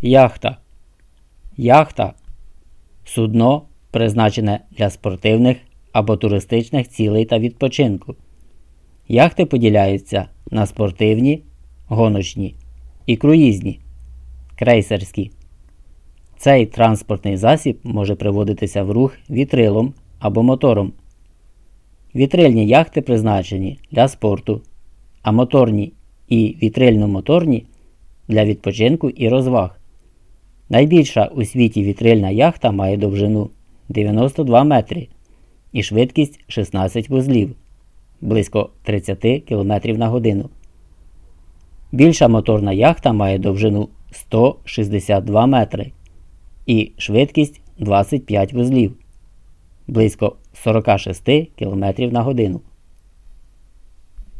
Яхта. Яхта судно, призначене для спортивних або туристичних цілей та відпочинку. Яхти поділяються на спортивні, гоночні і круїзні, крейсерські. Цей транспортний засіб може приводитися в рух вітрилом або мотором. Вітрильні яхти призначені для спорту, а моторні і вітрильно-моторні для відпочинку і розваг. Найбільша у світі вітрильна яхта має довжину 92 метри і швидкість 16 вузлів близько 30 км на годину. Більша моторна яхта має довжину 162 метри і швидкість 25 вузлів близько 46 км на годину.